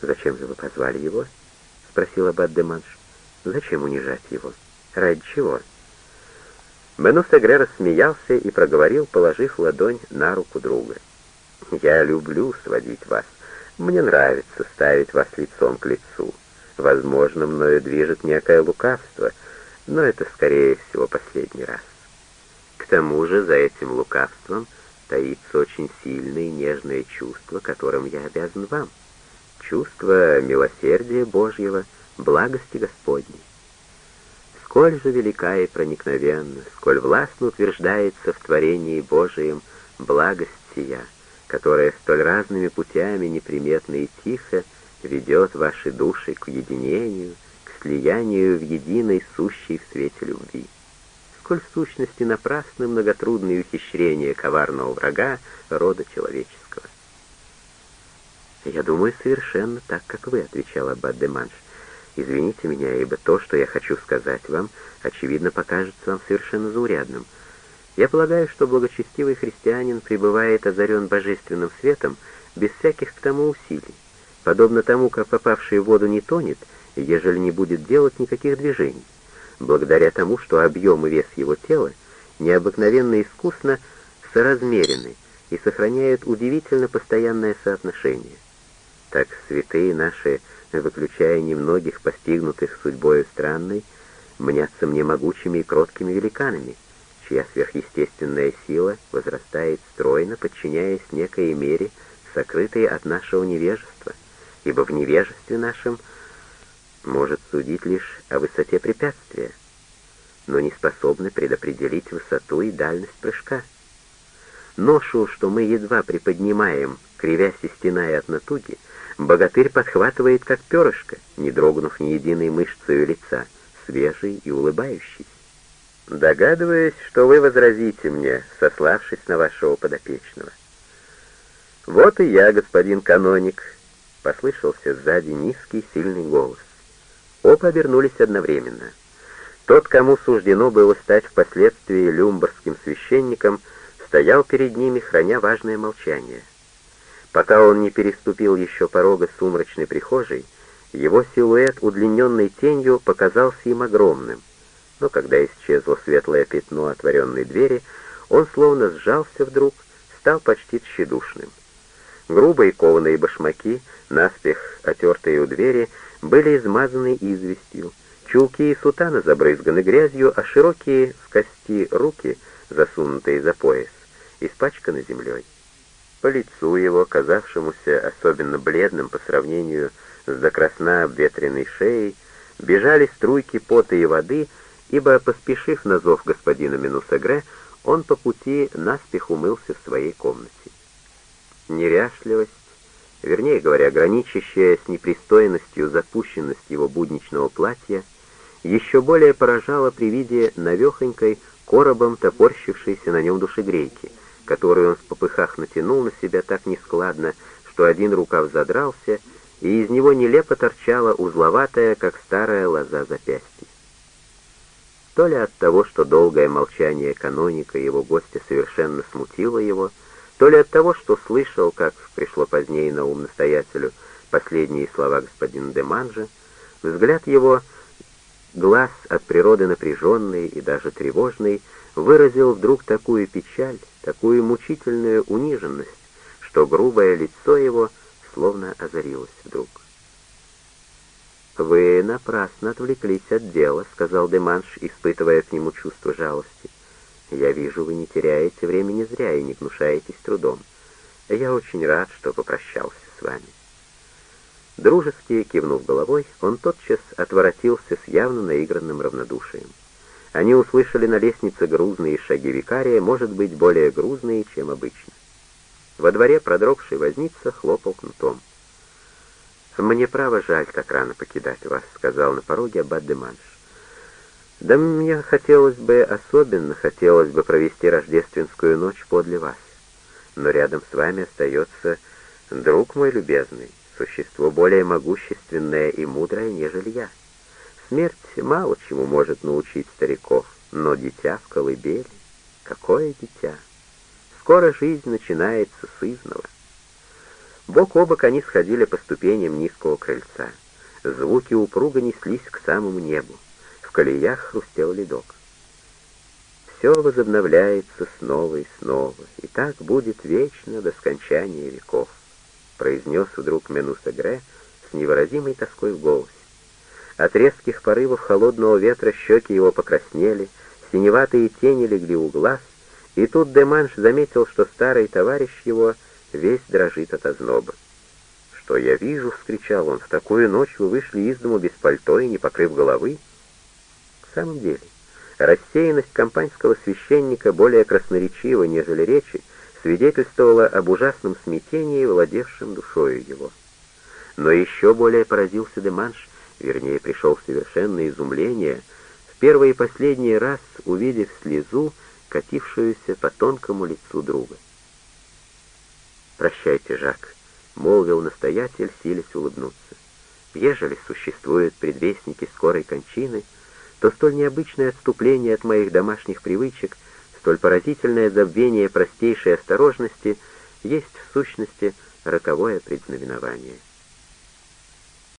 «Зачем же вы позвали его?» — спросила Баддеманш. «Зачем унижать его? Ради чего?» Бену Сегре рассмеялся и проговорил, положив ладонь на руку друга. «Я люблю сводить вас. Мне нравится ставить вас лицом к лицу. Возможно, мною движет некое лукавство, но это, скорее всего, последний раз. К тому же за этим лукавством таится очень сильное и нежное чувство, которым я обязан вам. Чувство милосердия Божьего, благости Господней. Сколь же велика и проникновенна, сколь властно утверждается в творении Божием благость сия, которая столь разными путями неприметно и тихо ведет ваши души к единению, к слиянию в единой сущей в свете любви. Сколь в сущности напрасны многотрудные ухищрения коварного врага рода человеческого. «Я думаю, совершенно так, как вы», — отвечала Баддеманш. Извините меня, ибо то, что я хочу сказать вам, очевидно покажется вам совершенно заурядным. Я полагаю, что благочестивый христианин пребывает озарен божественным светом без всяких к тому усилий, подобно тому, как попавший в воду не тонет, ежели не будет делать никаких движений, благодаря тому, что объем и вес его тела необыкновенно искусно соразмерены и сохраняют удивительно постоянное соотношение. Так святые наши выключая немногих постигнутых судьбою странной, мнятся мне могучими и кроткими великанами, чья сверхъестественная сила возрастает стройно, подчиняясь некой мере, сокрытой от нашего невежества, ибо в невежестве нашем может судить лишь о высоте препятствия, но не способны предопределить высоту и дальность прыжка. Ношу, что мы едва приподнимаем, кривясь и стеная от натуги, Богатырь подхватывает, как перышко, не дрогнув ни единой мышцей лица, свежий и улыбающийся. Догадываясь, что вы возразите мне, сославшись на вашего подопечного. «Вот и я, господин каноник», — послышался сзади низкий сильный голос. Оба обернулись одновременно. Тот, кому суждено было стать впоследствии люмбарским священником, стоял перед ними, храня важное молчание — Пока он не переступил еще порога сумрачной прихожей, его силуэт, удлиненной тенью, показался им огромным. Но когда исчезло светлое пятно отворенной двери, он словно сжался вдруг, стал почти тщедушным. Грубые кованые башмаки, наспех отертые у двери, были измазаны известью, чулки и сутана забрызганы грязью, а широкие в кости руки, засунутые за пояс, испачканы землей. По лицу его, казавшемуся особенно бледным по сравнению с докрасна обветренной шеей, бежали струйки пота и воды, ибо, поспешив на зов господина Минусагре, он по пути наспех умылся в своей комнате. Неряшливость, вернее говоря, граничащая с непристойностью запущенность его будничного платья, еще более поражала при виде навехонькой коробом топорщившейся на нем душегрейки — которую он в попыхах натянул на себя так нескладно, что один рукав задрался, и из него нелепо торчала узловатая, как старая лоза запястья. То ли от того, что долгое молчание каноника его гостя совершенно смутило его, то ли от того, что слышал, как пришло позднее на ум настоятелю последние слова господина Деманжа, взгляд его, глаз от природы напряженный и даже тревожный, выразил вдруг такую печаль, такую мучительную униженность, что грубое лицо его словно озарилось вдруг. «Вы напрасно отвлеклись от дела», — сказал Деманш, испытывая к нему чувство жалости. «Я вижу, вы не теряете времени зря и не гнушаетесь трудом. Я очень рад, что попрощался с вами». Дружески кивнув головой, он тотчас отворотился с явно наигранным равнодушием. Они услышали на лестнице грузные шаги викария, может быть, более грузные, чем обычно. Во дворе продрогший возница хлопал кнутом. «Мне право жаль так рано покидать вас», — сказал на пороге аббат де Манш. «Да мне хотелось бы, особенно хотелось бы провести рождественскую ночь подле вас. Но рядом с вами остается друг мой любезный, существо более могущественное и мудрое, нежели я». Смерть мало чему может научить стариков, но дитя в колыбели, какое дитя? Скоро жизнь начинается с изного. Бок о бок они сходили по ступеням низкого крыльца. Звуки упруго неслись к самому небу. В колеях хрустел ледок. Все возобновляется снова и снова, и так будет вечно до скончания веков, произнес вдруг Менусагре с невыразимой тоской в голосе. От резких порывов холодного ветра щеки его покраснели, синеватые тени легли у глаз, и тут Деманш заметил, что старый товарищ его весь дрожит от озноба. «Что я вижу?» — вскричал он. «В такую ночь вы вышли из дому без пальто и не покрыв головы?» В самом деле, рассеянность компаньского священника более красноречива, нежели речи, свидетельствовала об ужасном смятении, владевшем душою его. Но еще более поразился Деманш, вернее, пришел в совершенное изумление, в первый и последний раз увидев слезу, катившуюся по тонкому лицу друга. «Прощайте, Жак», — молвил настоятель, силясь улыбнуться. «Ежели существуют предвестники скорой кончины, то столь необычное отступление от моих домашних привычек, столь поразительное забвение простейшей осторожности есть в сущности роковое предзнаменование».